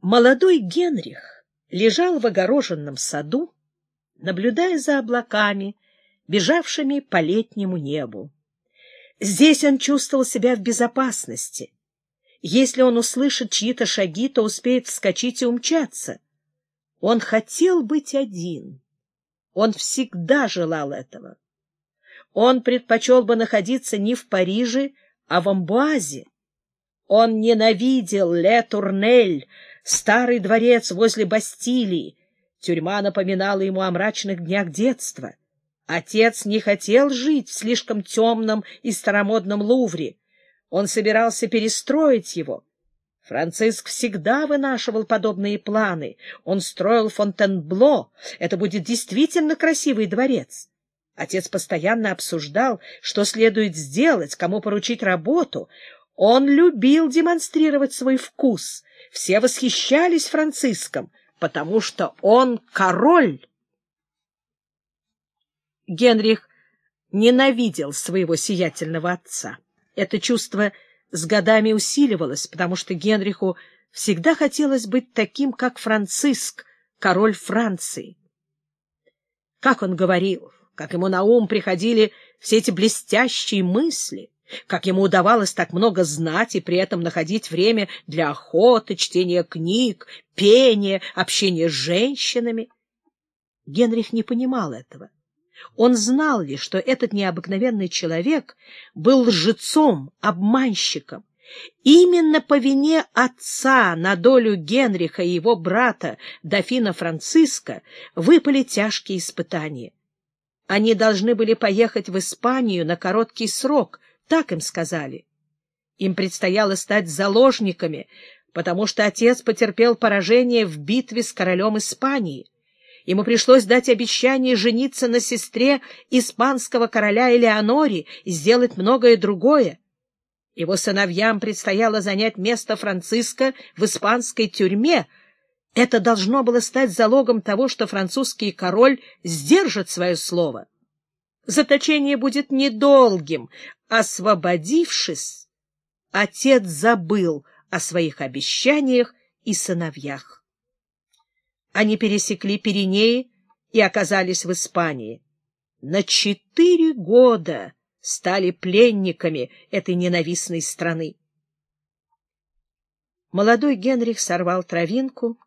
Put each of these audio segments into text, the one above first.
Молодой Генрих лежал в огороженном саду, наблюдая за облаками, бежавшими по летнему небу. Здесь он чувствовал себя в безопасности. Если он услышит чьи-то шаги, то успеет вскочить и умчаться. Он хотел быть один. Он всегда желал этого. Он предпочел бы находиться не в Париже, а в Амбуазе. Он ненавидел Ле Турнель, старый дворец возле Бастилии. Тюрьма напоминала ему о мрачных днях детства. Отец не хотел жить в слишком темном и старомодном Лувре. Он собирался перестроить его. Франциск всегда вынашивал подобные планы. Он строил Фонтенбло. Это будет действительно красивый дворец. Отец постоянно обсуждал, что следует сделать, кому поручить работу. Он любил демонстрировать свой вкус. Все восхищались Франциском, потому что он король. Генрих ненавидел своего сиятельного отца. Это чувство с годами усиливалось, потому что Генриху всегда хотелось быть таким, как Франциск, король Франции. Как он говорил, как ему на ум приходили все эти блестящие мысли — как ему удавалось так много знать и при этом находить время для охоты, чтения книг, пения, общения с женщинами. Генрих не понимал этого. Он знал лишь, что этот необыкновенный человек был лжецом, обманщиком. Именно по вине отца на долю Генриха и его брата, дофина Франциска, выпали тяжкие испытания. Они должны были поехать в Испанию на короткий срок — так им сказали. Им предстояло стать заложниками, потому что отец потерпел поражение в битве с королем Испании. Ему пришлось дать обещание жениться на сестре испанского короля Элеоноре и сделать многое другое. Его сыновьям предстояло занять место Франциска в испанской тюрьме. Это должно было стать залогом того, что французский король сдержит свое слово. Заточение будет недолгим. Освободившись, отец забыл о своих обещаниях и сыновьях. Они пересекли Пиренеи и оказались в Испании. На четыре года стали пленниками этой ненавистной страны. Молодой Генрих сорвал травинку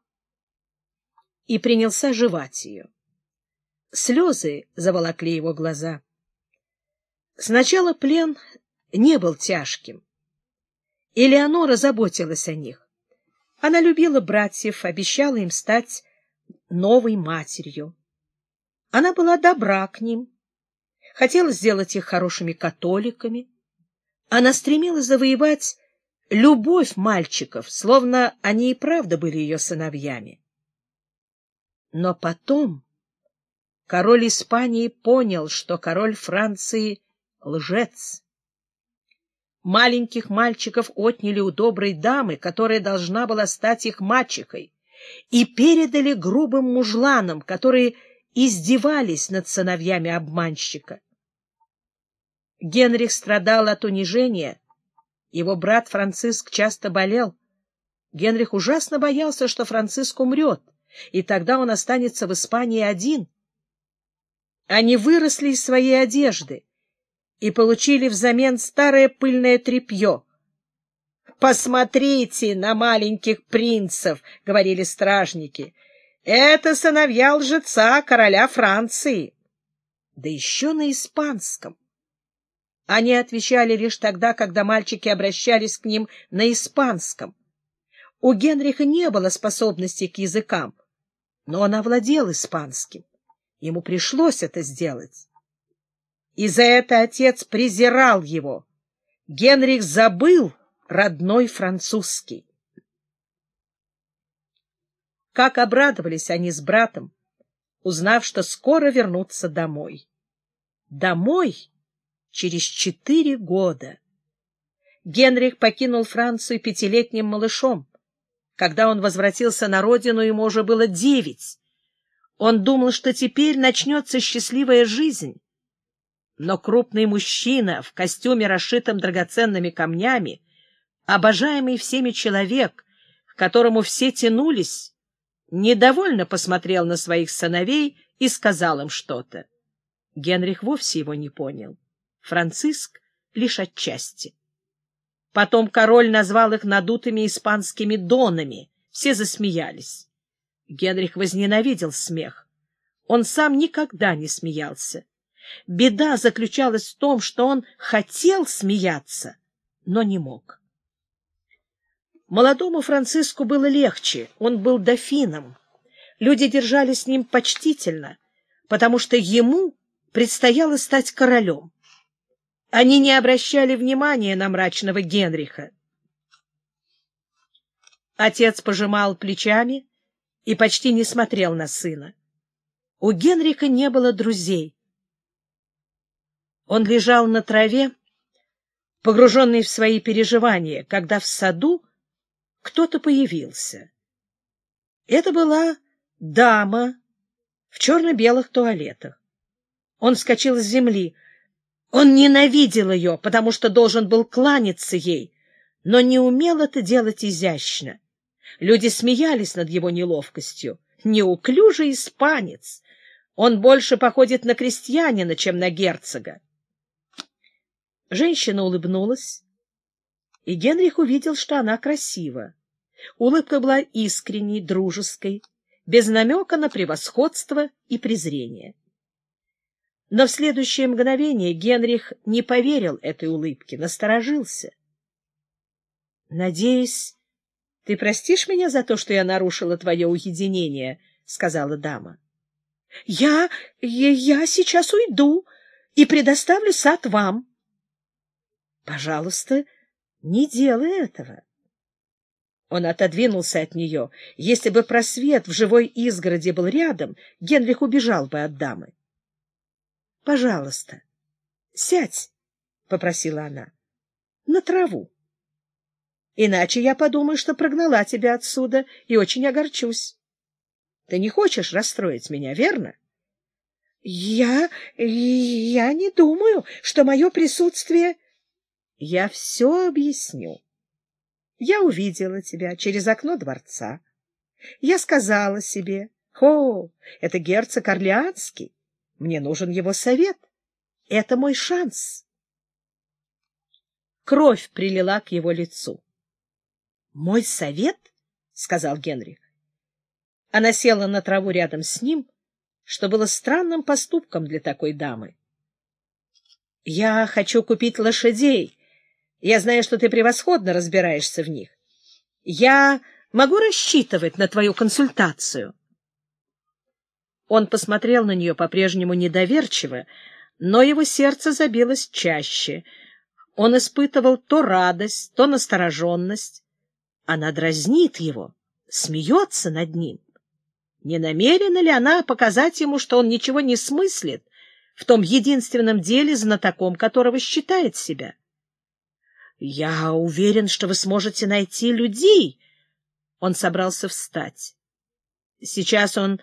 и принялся жевать ее. Слезы заволокли его глаза. Сначала плен не был тяжким. Элеонора заботилась о них. Она любила братьев, обещала им стать новой матерью. Она была добра к ним, хотела сделать их хорошими католиками. Она стремилась завоевать любовь мальчиков, словно они и правда были ее сыновьями. Но потом король Испании понял, что король Франции — лжец. Маленьких мальчиков отняли у доброй дамы, которая должна была стать их мачехой, и передали грубым мужланам, которые издевались над сыновьями обманщика. Генрих страдал от унижения, его брат Франциск часто болел. Генрих ужасно боялся, что Франциск умрет, и тогда он останется в Испании один — они выросли из своей одежды и получили взамен старое пыльное тряпье. «Посмотрите на маленьких принцев!» — говорили стражники. «Это сыновья лжеца короля Франции!» Да еще на испанском. Они отвечали лишь тогда, когда мальчики обращались к ним на испанском. У Генриха не было способности к языкам, но он овладел испанским. Ему пришлось это сделать. И за это отец презирал его. Генрих забыл родной французский. Как обрадовались они с братом, узнав, что скоро вернутся домой. Домой через четыре года. Генрих покинул Францию пятилетним малышом. Когда он возвратился на родину, ему уже было девять. Он думал, что теперь начнется счастливая жизнь. Но крупный мужчина в костюме, расшитом драгоценными камнями, обожаемый всеми человек, к которому все тянулись, недовольно посмотрел на своих сыновей и сказал им что-то. Генрих вовсе его не понял. Франциск лишь отчасти. Потом король назвал их надутыми испанскими донами. Все засмеялись. Генрих возненавидел смех. Он сам никогда не смеялся. Беда заключалась в том, что он хотел смеяться, но не мог. Молодому Франциску было легче, он был дофином. Люди держали с ним почтительно, потому что ему предстояло стать королем. Они не обращали внимания на мрачного Генриха. Отец пожимал плечами и почти не смотрел на сына. У Генриха не было друзей. Он лежал на траве, погруженный в свои переживания, когда в саду кто-то появился. Это была дама в черно-белых туалетах. Он вскочил с земли. Он ненавидел ее, потому что должен был кланяться ей, но не умел это делать изящно. Люди смеялись над его неловкостью. Неуклюжий испанец. Он больше походит на крестьянина, чем на герцога. Женщина улыбнулась, и Генрих увидел, что она красива. Улыбка была искренней, дружеской, без намека на превосходство и презрение. Но в следующее мгновение Генрих не поверил этой улыбке, насторожился. — Надеюсь, ты простишь меня за то, что я нарушила твое уединение? — сказала дама. — Я... я сейчас уйду и предоставлю сад вам. — Пожалуйста, не делай этого. Он отодвинулся от нее. Если бы просвет в живой изгороди был рядом, Генрих убежал бы от дамы. — Пожалуйста, сядь, — попросила она, — на траву. Иначе я подумаю, что прогнала тебя отсюда и очень огорчусь. Ты не хочешь расстроить меня, верно? — Я... я не думаю, что мое присутствие... Я все объясню. Я увидела тебя через окно дворца. Я сказала себе, «О, это герцог Орлеанский, мне нужен его совет. Это мой шанс». Кровь прилила к его лицу. «Мой совет?» — сказал Генрих. Она села на траву рядом с ним, что было странным поступком для такой дамы. «Я хочу купить лошадей», я знаю, что ты превосходно разбираешься в них. Я могу рассчитывать на твою консультацию?» Он посмотрел на нее по-прежнему недоверчиво, но его сердце забилось чаще. Он испытывал то радость, то настороженность. Она дразнит его, смеется над ним. Не намерена ли она показать ему, что он ничего не смыслит в том единственном деле, знатоком которого считает себя? Я уверен, что вы сможете найти людей. Он собрался встать. Сейчас он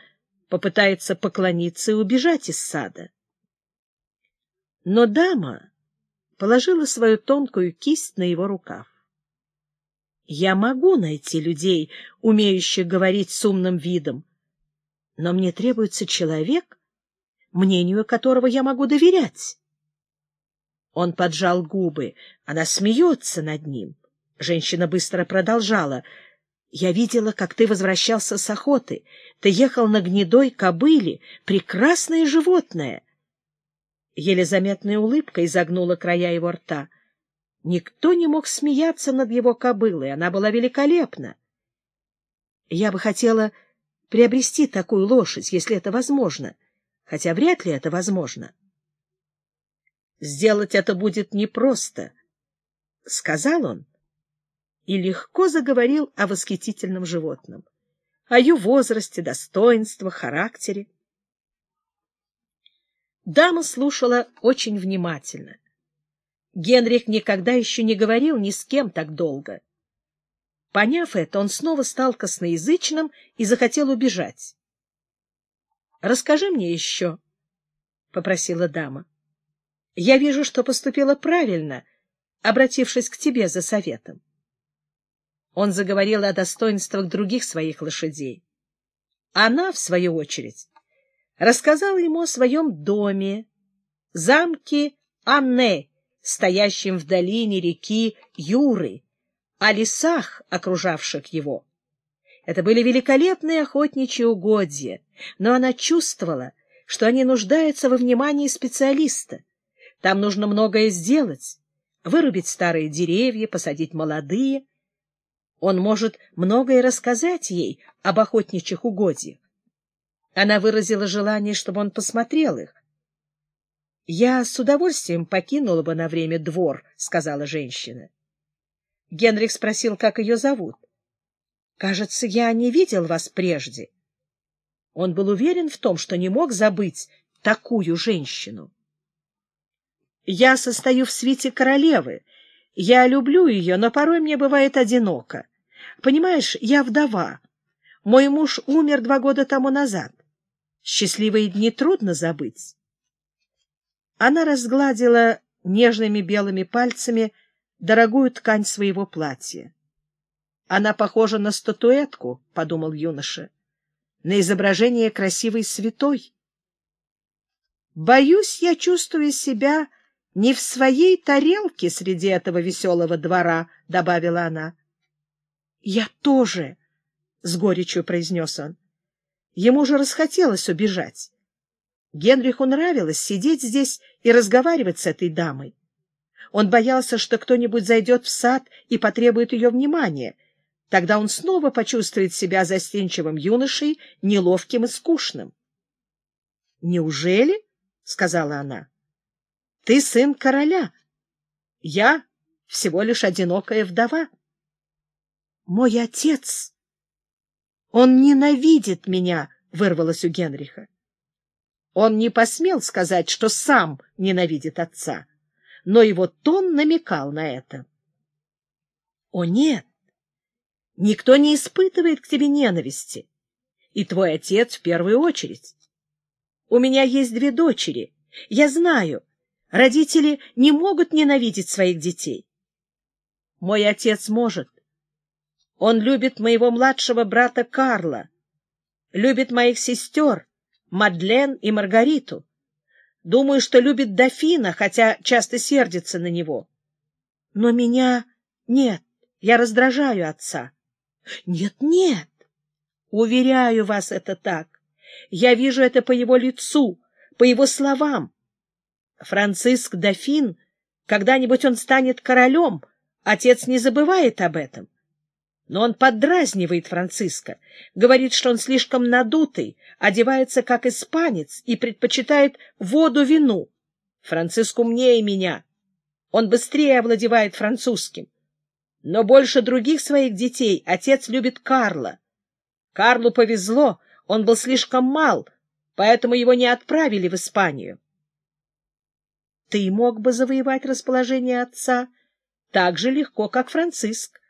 попытается поклониться и убежать из сада. Но дама положила свою тонкую кисть на его рукав. Я могу найти людей, умеющих говорить с умным видом, но мне требуется человек, мнению которого я могу доверять. Он поджал губы. Она смеется над ним. Женщина быстро продолжала. «Я видела, как ты возвращался с охоты. Ты ехал на гнедой кобыле. Прекрасное животное!» Еле заметная улыбка изогнула края его рта. Никто не мог смеяться над его кобылой. Она была великолепна. «Я бы хотела приобрести такую лошадь, если это возможно, хотя вряд ли это возможно». Сделать это будет непросто, — сказал он и легко заговорил о восхитительном животном, о ее возрасте, достоинствах, характере. Дама слушала очень внимательно. Генрих никогда еще не говорил ни с кем так долго. Поняв это, он снова стал косноязычным и захотел убежать. — Расскажи мне еще, — попросила дама. Я вижу, что поступила правильно, обратившись к тебе за советом. Он заговорил о достоинствах других своих лошадей. Она, в свою очередь, рассказала ему о своем доме, замке Анне, стоящем в долине реки Юры, о лесах, окружавших его. Это были великолепные охотничьи угодья, но она чувствовала, что они нуждаются во внимании специалиста. Там нужно многое сделать, вырубить старые деревья, посадить молодые. Он может многое рассказать ей об охотничьих угодьях. Она выразила желание, чтобы он посмотрел их. — Я с удовольствием покинула бы на время двор, — сказала женщина. Генрих спросил, как ее зовут. — Кажется, я не видел вас прежде. Он был уверен в том, что не мог забыть такую женщину. — Я состою в свите королевы. Я люблю ее, но порой мне бывает одиноко. Понимаешь, я вдова. Мой муж умер два года тому назад. Счастливые дни трудно забыть. Она разгладила нежными белыми пальцами дорогую ткань своего платья. Она похожа на статуэтку, — подумал юноша, — на изображение красивой святой. Боюсь, я чувствую себя не в своей тарелке среди этого веселого двора, — добавила она. — Я тоже, — с горечью произнес он. Ему же расхотелось убежать. Генриху нравилось сидеть здесь и разговаривать с этой дамой. Он боялся, что кто-нибудь зайдет в сад и потребует ее внимания. Тогда он снова почувствует себя застенчивым юношей, неловким и скучным. — Неужели? — сказала она. — Ты сын короля. Я всего лишь одинокая вдова. Мой отец... Он ненавидит меня, — вырвалось у Генриха. Он не посмел сказать, что сам ненавидит отца но его тон намекал на это. — О, нет! Никто не испытывает к тебе ненависти, и твой отец в первую очередь. У меня есть две дочери. Я знаю, родители не могут ненавидеть своих детей. Мой отец может. Он любит моего младшего брата Карла, любит моих сестер, Мадлен и Маргариту. Думаю, что любит дофина, хотя часто сердится на него. Но меня нет, я раздражаю отца. Нет, нет, уверяю вас, это так. Я вижу это по его лицу, по его словам. Франциск дофин, когда-нибудь он станет королем, отец не забывает об этом. Но он поддразнивает Франциска, говорит, что он слишком надутый, одевается как испанец и предпочитает воду вину. Франциск умнее меня. Он быстрее овладевает французским. Но больше других своих детей отец любит Карла. Карлу повезло, он был слишком мал, поэтому его не отправили в Испанию. Ты мог бы завоевать расположение отца так же легко, как Франциск.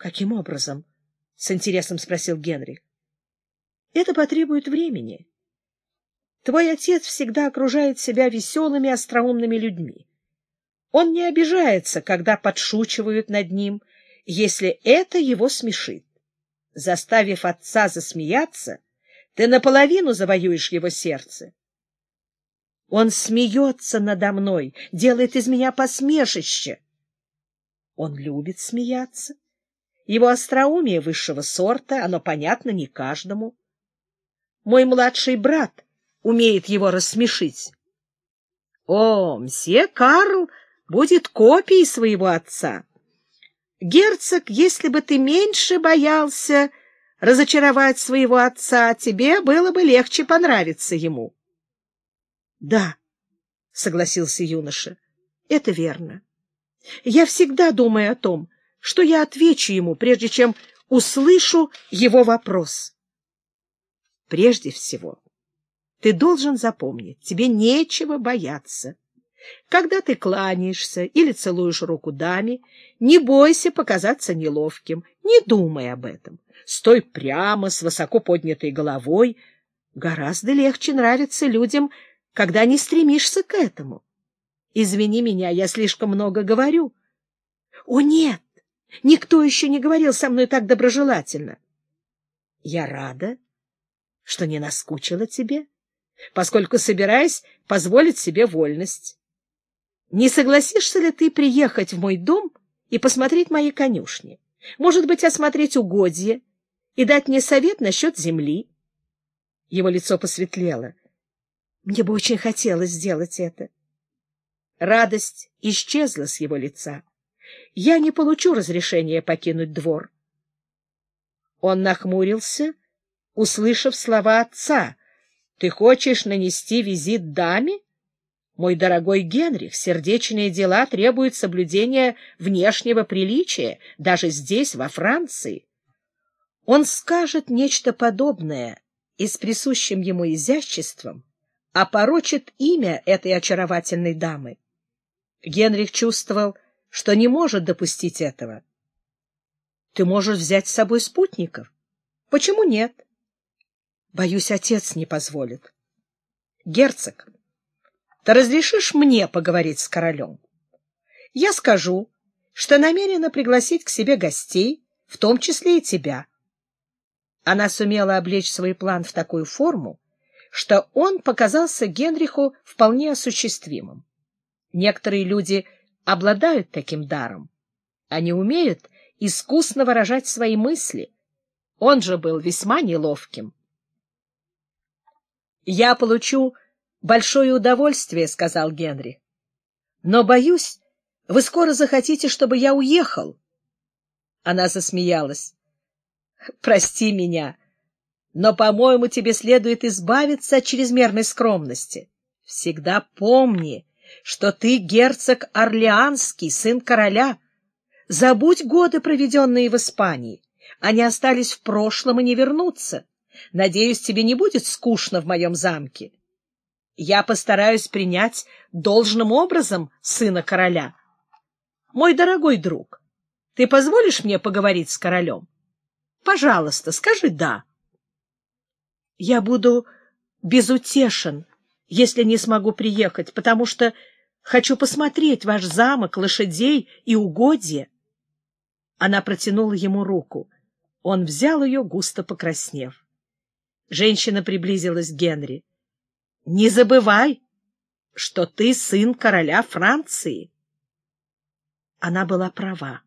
Каким образом? — с интересом спросил Генри. — Это потребует времени. Твой отец всегда окружает себя веселыми, остроумными людьми. Он не обижается, когда подшучивают над ним, если это его смешит. Заставив отца засмеяться, ты наполовину завоюешь его сердце. Он смеется надо мной, делает из меня посмешище. Он любит смеяться. Его остроумие высшего сорта, оно понятно не каждому. Мой младший брат умеет его рассмешить. О, мсье Карл будет копией своего отца. Герцог, если бы ты меньше боялся разочаровать своего отца, тебе было бы легче понравиться ему. — Да, — согласился юноша, — это верно. Я всегда думаю о том, что я отвечу ему, прежде чем услышу его вопрос. Прежде всего, ты должен запомнить, тебе нечего бояться. Когда ты кланяешься или целуешь руку даме, не бойся показаться неловким, не думай об этом. Стой прямо, с высоко поднятой головой. Гораздо легче нравится людям, когда не стремишься к этому. Извини меня, я слишком много говорю. О, нет! Никто еще не говорил со мной так доброжелательно. Я рада, что не наскучила тебе, поскольку собираюсь позволить себе вольность. Не согласишься ли ты приехать в мой дом и посмотреть мои конюшни? Может быть, осмотреть угодья и дать мне совет насчет земли? Его лицо посветлело. Мне бы очень хотелось сделать это. Радость исчезла с его лица. Я не получу разрешения покинуть двор. Он нахмурился, услышав слова отца. — Ты хочешь нанести визит даме? Мой дорогой Генрих, сердечные дела требуют соблюдения внешнего приличия, даже здесь, во Франции. Он скажет нечто подобное и с присущим ему изяществом опорочит имя этой очаровательной дамы. Генрих чувствовал, что не может допустить этого. Ты можешь взять с собой спутников. Почему нет? Боюсь, отец не позволит. Герцог, ты разрешишь мне поговорить с королем? Я скажу, что намерена пригласить к себе гостей, в том числе и тебя. Она сумела облечь свой план в такую форму, что он показался Генриху вполне осуществимым. Некоторые люди обладают таким даром. Они умеют искусно выражать свои мысли. Он же был весьма неловким. «Я получу большое удовольствие», — сказал Генри. «Но, боюсь, вы скоро захотите, чтобы я уехал». Она засмеялась. «Прости меня, но, по-моему, тебе следует избавиться от чрезмерной скромности. Всегда помни, что ты герцог Орлеанский, сын короля. Забудь годы, проведенные в Испании. Они остались в прошлом и не вернутся. Надеюсь, тебе не будет скучно в моем замке. Я постараюсь принять должным образом сына короля. Мой дорогой друг, ты позволишь мне поговорить с королем? Пожалуйста, скажи «да». Я буду безутешен, если не смогу приехать, потому что хочу посмотреть ваш замок, лошадей и угодья. Она протянула ему руку. Он взял ее, густо покраснев. Женщина приблизилась к Генри. — Не забывай, что ты сын короля Франции. Она была права.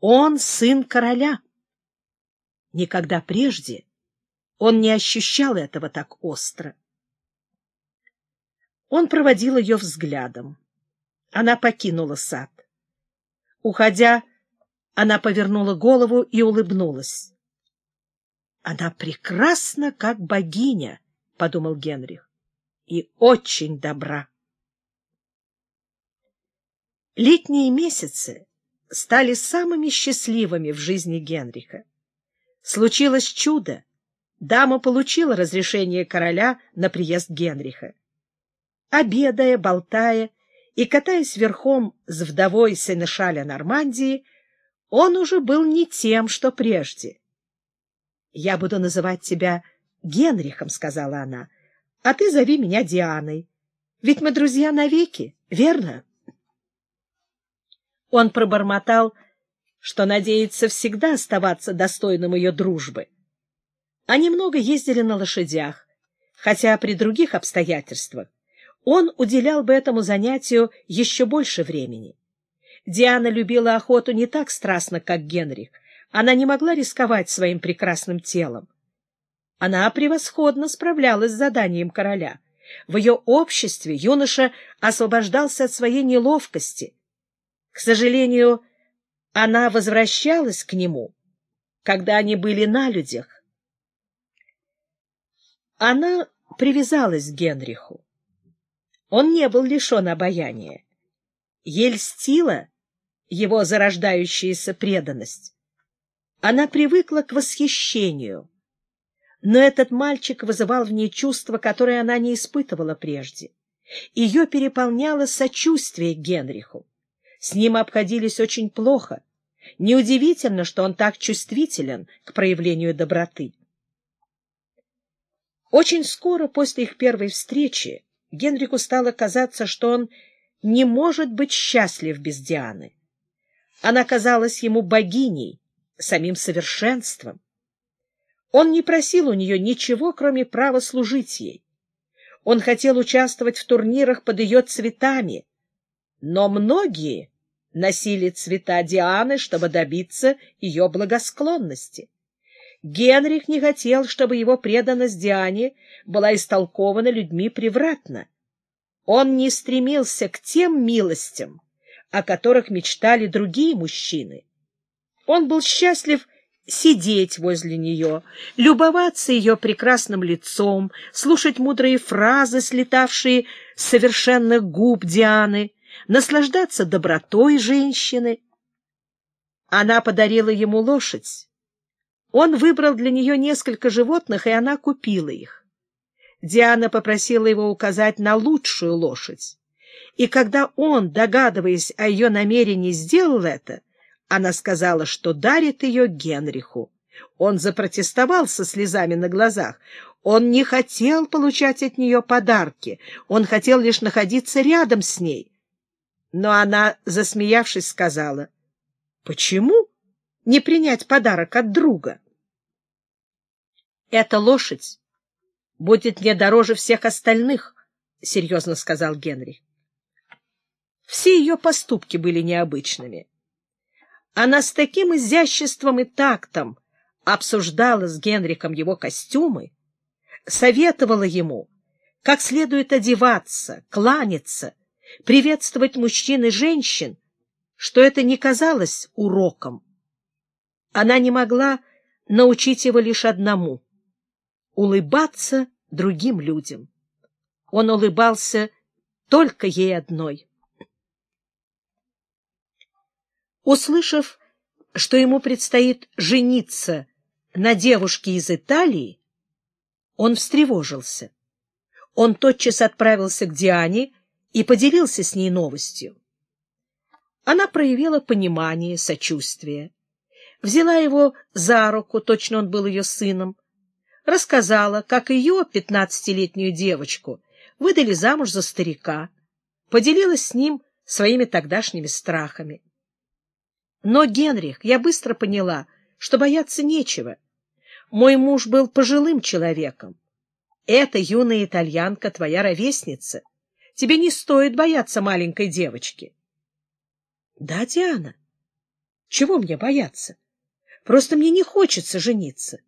Он сын короля. Никогда прежде он не ощущал этого так остро. Он проводил ее взглядом. Она покинула сад. Уходя, она повернула голову и улыбнулась. — Она прекрасна, как богиня, — подумал Генрих, — и очень добра. Летние месяцы стали самыми счастливыми в жизни Генриха. Случилось чудо. Дама получила разрешение короля на приезд Генриха обедая, болтая и катаясь верхом с вдовой Сенешаля Нормандии, он уже был не тем, что прежде. — Я буду называть тебя Генрихом, — сказала она, — а ты зови меня Дианой. Ведь мы друзья навеки, верно? Он пробормотал, что надеется всегда оставаться достойным ее дружбы. Они много ездили на лошадях, хотя при других обстоятельствах он уделял бы этому занятию еще больше времени. Диана любила охоту не так страстно, как Генрих. Она не могла рисковать своим прекрасным телом. Она превосходно справлялась с заданием короля. В ее обществе юноша освобождался от своей неловкости. К сожалению, она возвращалась к нему, когда они были на людях. Она привязалась к Генриху. Он не был лишен обаяния. Ей льстила его зарождающаяся преданность. Она привыкла к восхищению. Но этот мальчик вызывал в ней чувство, которое она не испытывала прежде. Ее переполняло сочувствие к Генриху. С ним обходились очень плохо. Неудивительно, что он так чувствителен к проявлению доброты. Очень скоро после их первой встречи Генрику стало казаться, что он не может быть счастлив без Дианы. Она казалась ему богиней, самим совершенством. Он не просил у нее ничего, кроме права служить ей. Он хотел участвовать в турнирах под ее цветами, но многие носили цвета Дианы, чтобы добиться ее благосклонности. Генрих не хотел, чтобы его преданность Диане была истолкована людьми превратно. Он не стремился к тем милостям, о которых мечтали другие мужчины. Он был счастлив сидеть возле нее, любоваться ее прекрасным лицом, слушать мудрые фразы, слетавшие с совершенных губ Дианы, наслаждаться добротой женщины. Она подарила ему лошадь. Он выбрал для нее несколько животных, и она купила их. Диана попросила его указать на лучшую лошадь. И когда он, догадываясь о ее намерении, сделал это, она сказала, что дарит ее Генриху. Он запротестовал со слезами на глазах. Он не хотел получать от нее подарки, он хотел лишь находиться рядом с ней. Но она, засмеявшись, сказала, «Почему не принять подарок от друга?» «Эта лошадь будет мне дороже всех остальных», — серьезно сказал Генри. Все ее поступки были необычными. Она с таким изяществом и тактом обсуждала с Генриком его костюмы, советовала ему, как следует одеваться, кланяться, приветствовать мужчин и женщин, что это не казалось уроком. Она не могла научить его лишь одному — улыбаться другим людям. Он улыбался только ей одной. Услышав, что ему предстоит жениться на девушке из Италии, он встревожился. Он тотчас отправился к Диане и поделился с ней новостью. Она проявила понимание, сочувствие, взяла его за руку, точно он был ее сыном, рассказала, как ее, пятнадцатилетнюю девочку, выдали замуж за старика, поделилась с ним своими тогдашними страхами. Но, Генрих, я быстро поняла, что бояться нечего. Мой муж был пожилым человеком. Эта юная итальянка твоя ровесница. Тебе не стоит бояться маленькой девочки. Да, Диана. Чего мне бояться? Просто мне не хочется жениться.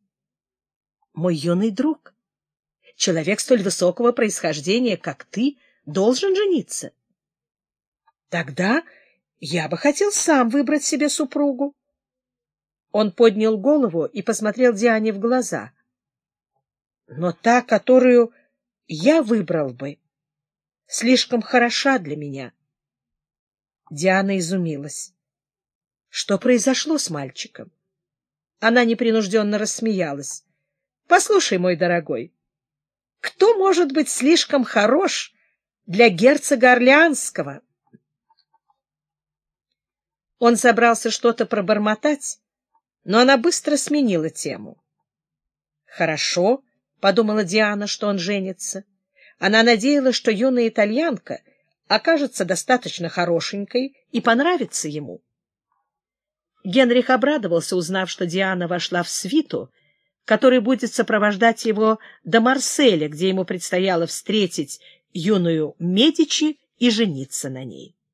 Мой юный друг, человек столь высокого происхождения, как ты, должен жениться. Тогда я бы хотел сам выбрать себе супругу. Он поднял голову и посмотрел Диане в глаза. Но та, которую я выбрал бы, слишком хороша для меня. Диана изумилась. Что произошло с мальчиком? Она непринужденно рассмеялась. — Послушай, мой дорогой, кто может быть слишком хорош для герцога Орлеанского? Он собрался что-то пробормотать, но она быстро сменила тему. «Хорошо», — подумала Диана, что он женится. Она надеялась, что юная итальянка окажется достаточно хорошенькой и понравится ему. Генрих обрадовался, узнав, что Диана вошла в свиту, который будет сопровождать его до Марселя, где ему предстояло встретить юную Медичи и жениться на ней.